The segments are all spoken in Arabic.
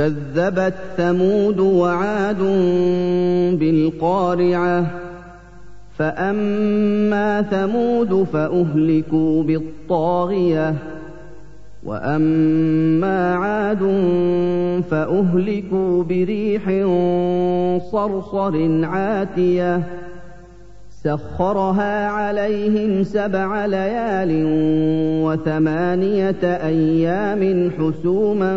كذبت ثمود وعاد بالقارعة فأما ثمود فأهلكوا بالطاغية وأما عاد فأهلكوا بريح صرصر عاتية. سخرها عليهم سبع ليال وثمانية أيام حسوما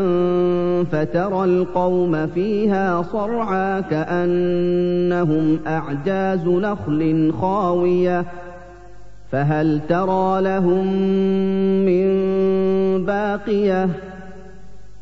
فترى القوم فيها صرعى كأنهم أعجاز نخل خاوية. فهل ترى لهم من باقية؟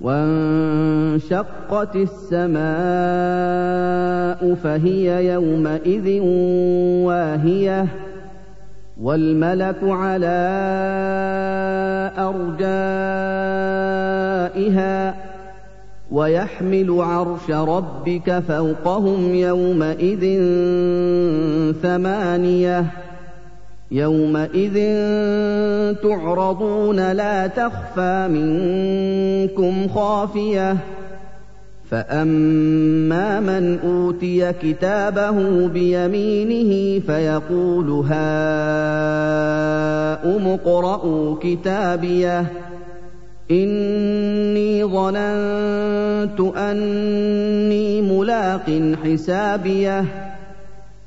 وانشقت السماء فهي يومئذ واهية والملك على أرجائها ويحمل عرش ربك فوقهم يومئذ ثمانية يومئذ تعرضون لا تخفى منكم خافية. فأما من أوتي كتابه بيمينه فيقول هاؤم اقرءوا كتابيه. إني ظننت أني ملاق حسابيه.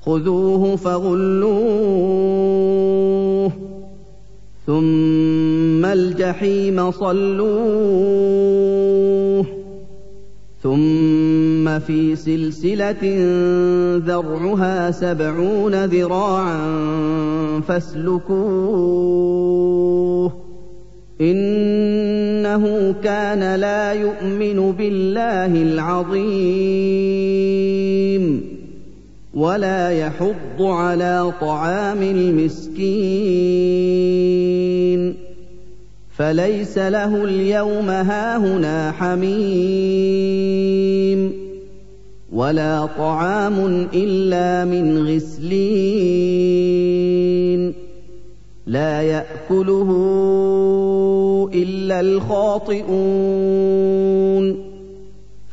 خذوه فغلوه ثم الجحيم صلوه ثم في سلسلة ذرعها سبعون ذراعا فاسلكوه إنه كان لا يؤمن بالله العظيم ولا يحض على طعام المسكين. فليس له اليوم هاهنا حميم. ولا طعام إلا من غسلين. لا يأكله إلا الخاطئون.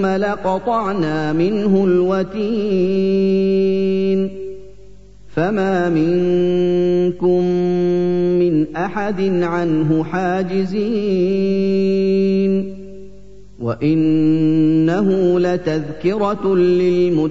ثم لقطعنا منه الوتين فما منكم من أحد عنه حاجزين وإنه لتذكرة للمتقين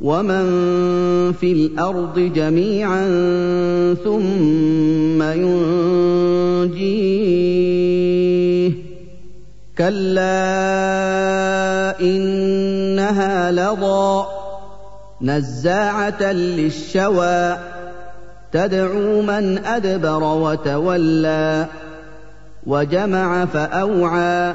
ومن في الأرض جميعا ثم ينجيه كلا انها لظى نزاعه للشوى تدعو من ادبر وتولى وجمع فاوعى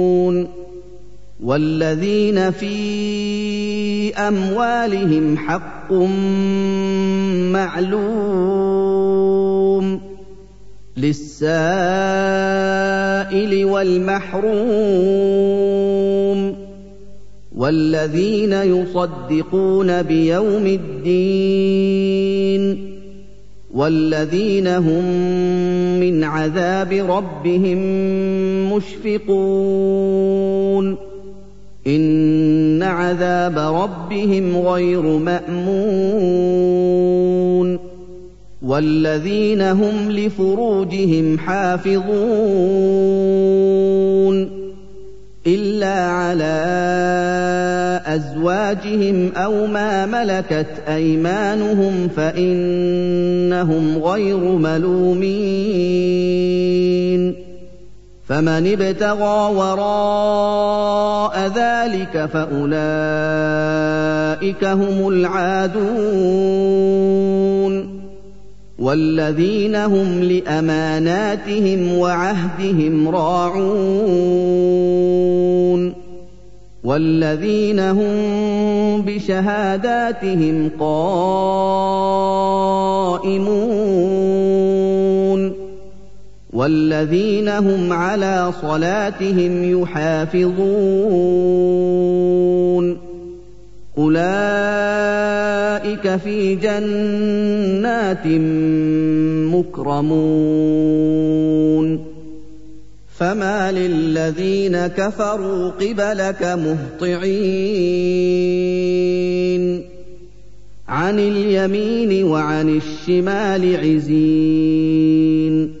وَالَّذِينَ فِي أَمْوَالِهِمْ حَقٌّ مَّعْلُومٌ لِّلسَّائِلِ وَالْمَحْرُومِ وَالَّذِينَ يُصَدِّقُونَ بِيَوْمِ الدِّينِ وَالَّذِينَ هُم مِّنْ عَذَابِ رَبِّهِم مُّشْفِقُونَ إِنَّ عَذَابَ رَبِّهِمْ غَيْرُ مَأْمُونٍ وَالَّذِينَ هُمْ لِفُرُوجِهِمْ حَافِظُونَ إِلَّا عَلَىٰ أَزْوَاجِهِمْ أَوْ مَا مَلَكَتْ أَيْمَانُهُمْ فَإِنَّهُمْ غَيْرُ مَلُومِينَ فَمَنِ ابْتَغَىٰ وَرَاءَ ذَٰلِكَ فَأُولَٰئِكَ هُمُ الْعَادُونَ. والذين هم لأماناتهم وعهدهم راعون. والذين هم بشهاداتهم قائمون. والذين هم على صلاتهم يحافظون. أولئك في جنات مكرمون. فما للذين كفروا قبلك مهطعين. عن اليمين وعن الشمال عزين.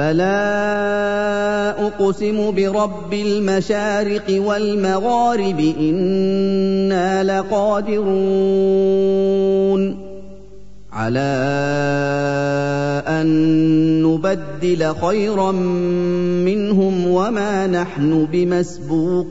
فلا اقسم برب المشارق والمغارب أنا لقادرون على ان نبدل خيرا منهم وما نحن بمسبوقين